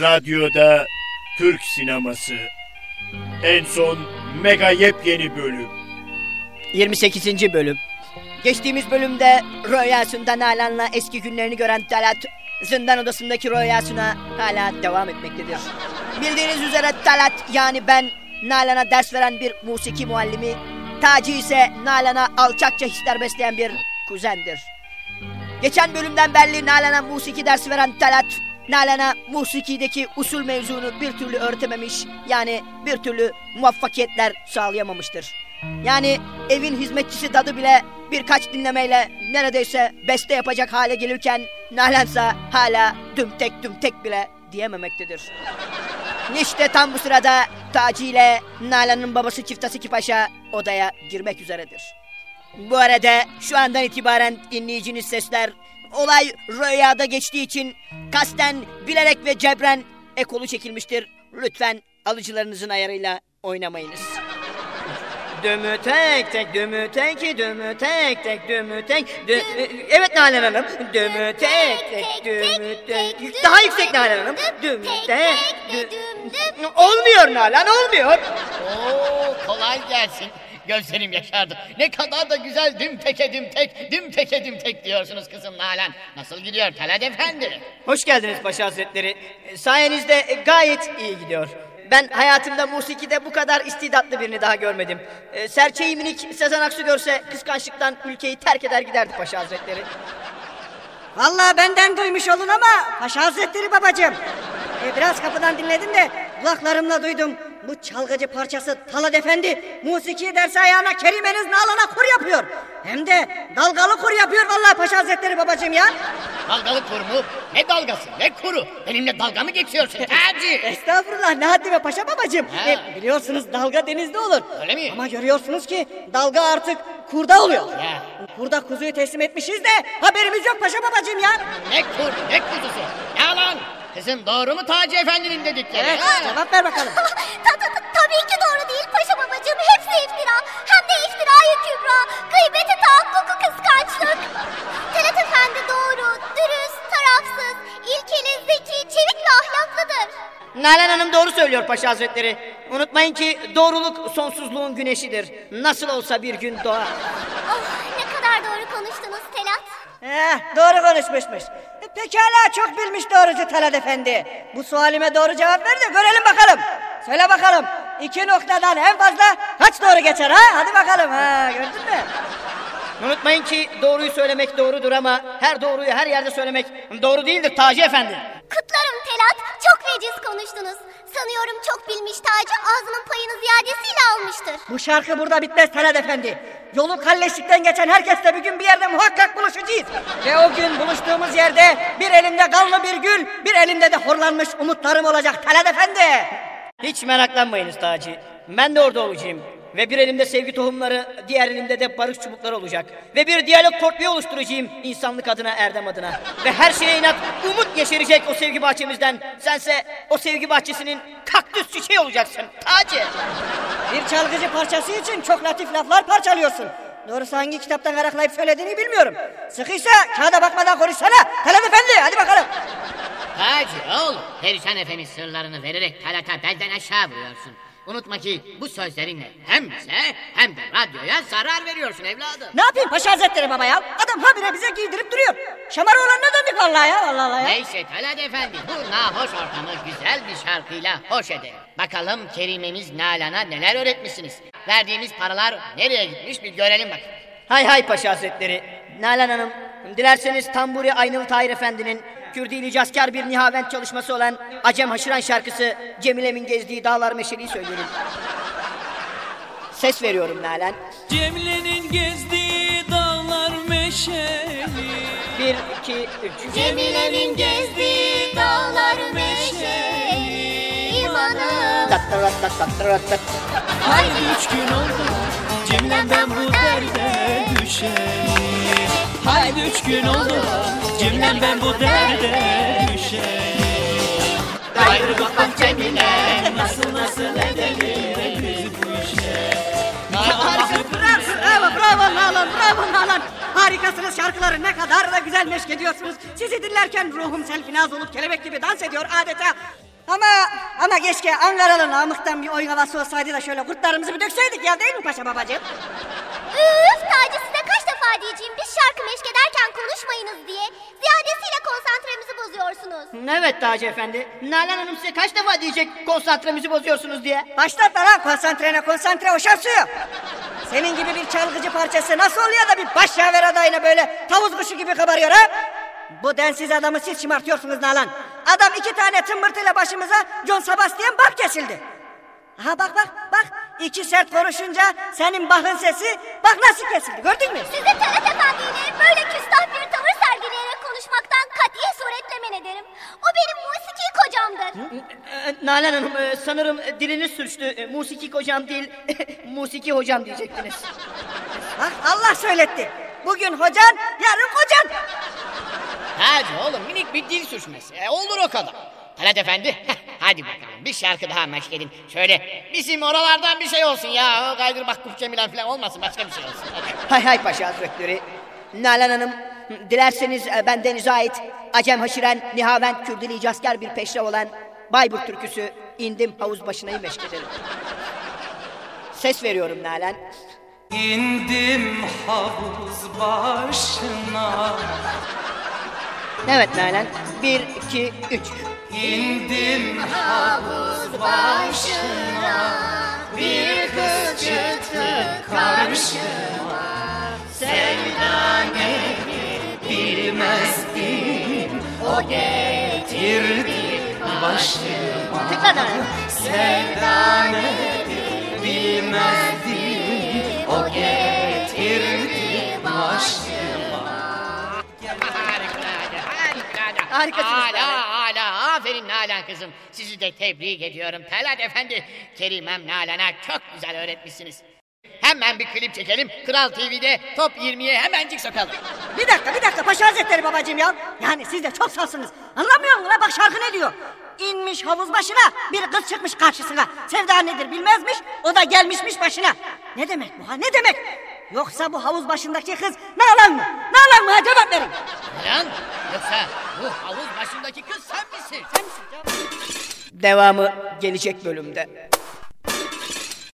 Radyoda Türk sineması. En son mega yepyeni bölüm. 28. bölüm. Geçtiğimiz bölümde rüyasında Nalan'la eski günlerini gören Talat, zindan odasındaki rüyasına hala devam etmektedir. Bildiğiniz üzere Talat yani ben Nalan'a ders veren bir musiki muallimi, Taci ise Nalan'a alçakça hisler besleyen bir kuzendir. Geçen bölümden belli Nalan'a musiki dersi veren Talat, Nalan'a musikideki usul mevzunu bir türlü öğretememiş, yani bir türlü muvaffakiyetler sağlayamamıştır. Yani evin hizmetçisi dadı bile birkaç dinlemeyle neredeyse beste yapacak hale gelirken Nalansa hala dümtek dümtek bile diyememektedir. İşte tam bu sırada Taci ile Nalan'ın babası Çiftasiki Paşa odaya girmek üzeredir. Bu arada şu andan itibaren dinleyiciniz sesler olay rüyada geçtiği için kasten bilerek ve cebren ekolu çekilmiştir. Lütfen alıcılarınızın ayarıyla oynamayınız. Dümü tek tek, dümü tek, dümü tek tek, dümü tek. Dü... Evet Nalan Hanım. Dümü tek tek, dümü tek. Daha yüksek Nalan Hanım. Dümü tek. dü- Olmuyor Nalan, olmuyor. Oo kolay gelsin. Gözlerim yaşardı. Ne kadar da güzel dim teke dim tek, dim teke dim tek diyorsunuz kızım Nalan. Nasıl gidiyor Talat Efendi? Hoş geldiniz Paşa Hazretleri. Sayenizde gayet iyi gidiyor. Ben hayatımda musikide bu kadar istidatlı birini daha görmedim. E, Serçeyi minik Sezen Aksu görse kıskançlıktan ülkeyi terk eder giderdi Paşa Hazretleri. Vallahi benden duymuş olun ama Paşa Hazretleri babacığım. E, biraz kapıdan dinledim de kulaklarımla duydum. Bu çalgıcı parçası Talat Efendi musiki dersi ayağına Kerimeniz Nalan'a kur yapıyor. Hem de dalgalı kur yapıyor vallahi Paşa Hazretleri babacığım ya. Dalgalı kur mu? Ne dalgası ne kuru? Benimle dalga mı geçiyorsun Taci? Estağfurullah ne haddime Paşa babacığım. Ha. E, biliyorsunuz dalga denizde olur. Öyle mi? Ama görüyorsunuz ki dalga artık kurda oluyor. Ya. Kurda kuzuyu teslim etmişiz de haberimiz yok Paşa babacığım ya. Ne kur ne kuzusu? Yalan. Kızım doğru mu Taci Efendi'nin dedikleri? Evet, cevap ver bakalım. Ta- ta- ta- tabii ki doğru değil paşa babacığım. Hepsi iftira. Hem de iftirayı kübra. Gıybeti tahakkuku kıskançlık. Talat Efendi doğru, dürüst, tarafsız, ilkeli, zeki, çevik ve ahlaklıdır. Nalan Hanım doğru söylüyor Paşa Hazretleri. Unutmayın ki doğruluk sonsuzluğun güneşidir. Nasıl olsa bir gün doğar. Oh, ne kadar doğru konuştunuz Telat. Eh, doğru konuşmuşmuş. Pekala çok bilmiş doğrucu Talat Efendi. Bu sualime doğru cevap ver de görelim bakalım. Söyle bakalım. iki noktadan en fazla kaç doğru geçer ha? Hadi bakalım ha gördün mü? Unutmayın ki doğruyu söylemek doğrudur ama her doğruyu her yerde söylemek doğru değildir Taci Efendi. Kutlarım Telat. Çok veciz konuştunuz. Sanıyorum çok bilmiş Taci ağzının payını ziyadesiyle almıştır. Bu şarkı burada bitmez Talat Efendi. Yolu kalleşlikten geçen herkesle bir gün bir yerde muhakkak buluşacağız. Ve o gün buluştuğumuz yerde bir elimde kanlı bir gül, bir elimde de horlanmış umutlarım olacak Talat Efendi. Hiç meraklanmayınız Taci. Ben de orada olacağım. Ve bir elimde sevgi tohumları, diğer elimde de barış çubukları olacak. Ve bir diyalog portföyü oluşturacağım insanlık adına, erdem adına. Ve her şeye inat, umut yeşerecek o sevgi bahçemizden. Sense o sevgi bahçesinin kaktüs çiçeği olacaksın Taci. Bir çalgıcı parçası için çok latif laflar parçalıyorsun. Doğrusu hangi kitaptan araklayıp söylediğini bilmiyorum. Sıkıysa kağıda bakmadan konuşsana. Talat Efendi hadi bakalım. Taci oğlum. Perişan Efendi sırlarını vererek Talat'a belden aşağı vuruyorsun. Unutma ki bu sözlerinle hem bize hem de radyoya zarar veriyorsun evladım. Ne yapayım Paşa Hazretleri baba ya? Adam habire bize giydirip duruyor. Şamar oğlanına döndük vallahi ya vallahi Allah ya. Neyse Talat Efendi bu nahoş ortamı güzel bir şarkıyla hoş edelim. Bakalım Kerimemiz Nalan'a neler öğretmişsiniz. Verdiğimiz paralar nereye gitmiş bir görelim bak. Hay hay Paşa Hazretleri. Nalan Hanım, dilerseniz Tamburi Aynalı Tahir Efendi'nin Kürdili Caskar bir nihavent çalışması olan Acem Haşıran şarkısı Cemile'min gezdiği dağlar meşeliği söyleyelim. Ses veriyorum Nalan. Cemle'nin gezdiği dağlar meşeli Bir, iki, üç. Cemile'nin gezdiği dağlar meşeli imanım. Tat tat tat tat tat tat. Haydi üç gün oldu Cemle'm ben bu derde düşelim Haydi üç gün oldu Cemle'm ben bu derde düşelim Gayrı bakalım Cemile Nasıl nasıl edelim biz bu işe Bravo, bravo Bravo Nalan, bravo Nalan. Harikasınız şarkıları ne kadar da güzel meşk ediyorsunuz. Sizi dinlerken ruhum selfinaz olup kelebek gibi dans ediyor adeta. Ama ama keşke Ankaralı Namık'tan bir oyun havası olsaydı da şöyle kurtlarımızı bir dökseydik ya değil mi paşa babacığım? Üf Taci diyeceğim biz şarkı meşk ederken konuşmayınız diye. Ziyadesiyle konsantremizi bozuyorsunuz. Evet Taci Efendi. Nalan Hanım size kaç defa diyecek konsantremizi bozuyorsunuz diye. Başlatma lan konsantrene konsantre o suyu. Senin gibi bir çalgıcı parçası nasıl oluyor da bir başyaver adayına böyle tavus kuşu gibi kabarıyor ha? Bu densiz adamı siz şımartıyorsunuz Nalan. Adam iki tane tımbırtıyla başımıza John Sebastian Bach kesildi. Aha bak bak bak. İki sert konuşunca senin Bach'ın sesi bak nasıl kesildi gördün mü? Size Talat Efendi'yle böyle küstah bir tavır sergileyerek konuşmaktan katiye suretle men ederim. O benim musiki kocamdır. Nalan Hanım e, sanırım e, diliniz sürçtü. E, Musiki hocam değil, musiki hocam diyecektiniz. Bak Allah söyletti. Bugün hocan yarın kocan. Hadi oğlum minik bir dil sürçmesi. E, olur o kadar. Talat Efendi hadi bakalım bir şarkı daha meşk edin. Şöyle bizim oralardan bir şey olsun ya. O Kaydır Mahkup Cemilen falan olmasın başka bir şey olsun. Hay hay Paşa Hazretleri. Nalan Hanım, dilerseniz e, bendenize ait Acem Haşiren Nihavent Kürdili İcaskar bir peşrev olan Bayburt türküsü indim havuz başınayı meşk ederim. Ses veriyorum Nalan. İndim havuz başına Evet Nalan. Bir, iki, üç. İndim havuz başına Bir kız çıktı karşıma Sevdanı bilmezdim O getirdi başıma Tıkla Nalan. Sevdanı bilmezdim O getirdi Harikasınız Hala, hala. Aferin Nalan kızım. Sizi de tebrik ediyorum. Talat Efendi, Kerimem Nalan'a çok güzel öğretmişsiniz. Hemen bir klip çekelim. Kral TV'de Top 20'ye hemencik sokalım. Bir dakika bir dakika Paşa Hazretleri babacığım ya. Yani siz de çok salsınız. Anlamıyor musun la bak şarkı ne diyor? İnmiş havuz başına bir kız çıkmış karşısına. Sevda nedir bilmezmiş o da gelmişmiş başına. Ne demek bu ha ne demek? Yoksa bu havuz başındaki kız Nalan mı? Nalan mı ha cevap verin. Nalan, yoksa bu havuz başındaki kız sen misin? Sen misin? Devamı gelecek bölümde.